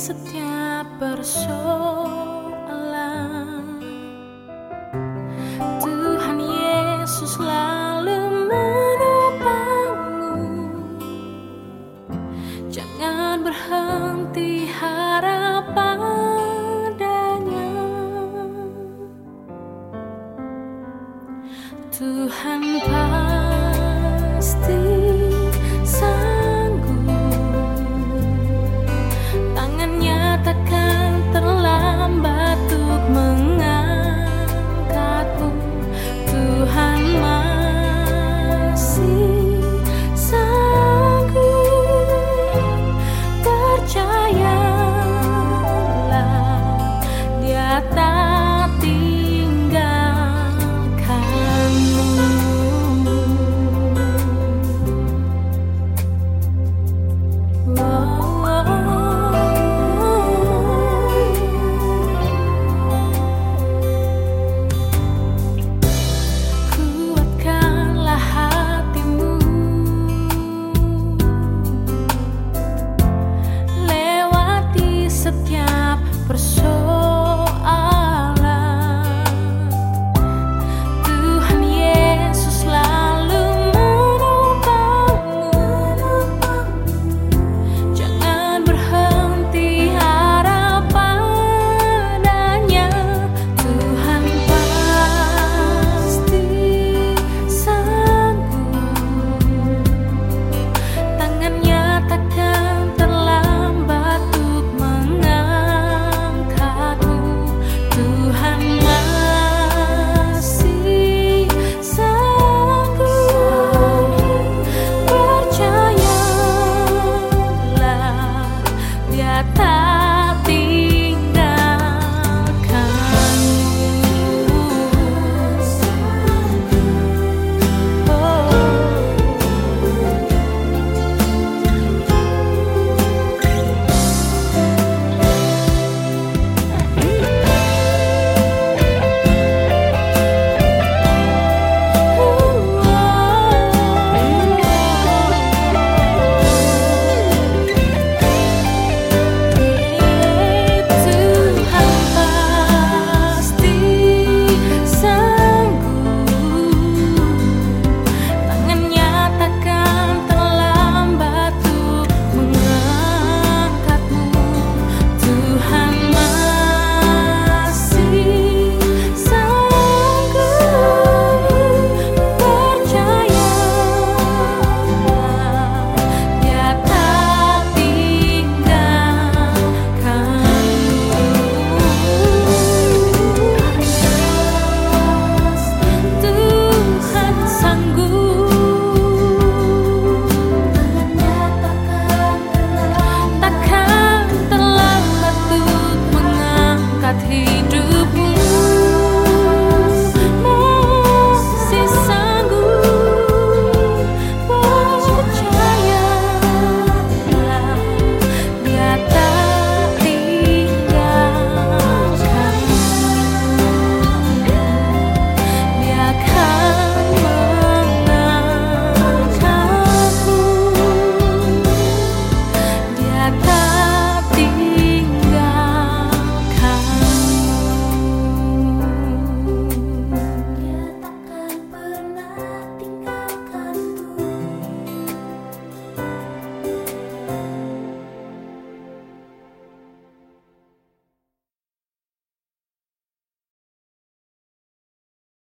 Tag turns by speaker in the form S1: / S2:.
S1: setiap persoalan. Tuhan Yesus selalu menopangmu. Jangan berhenti harap padanya. Tuhan pasti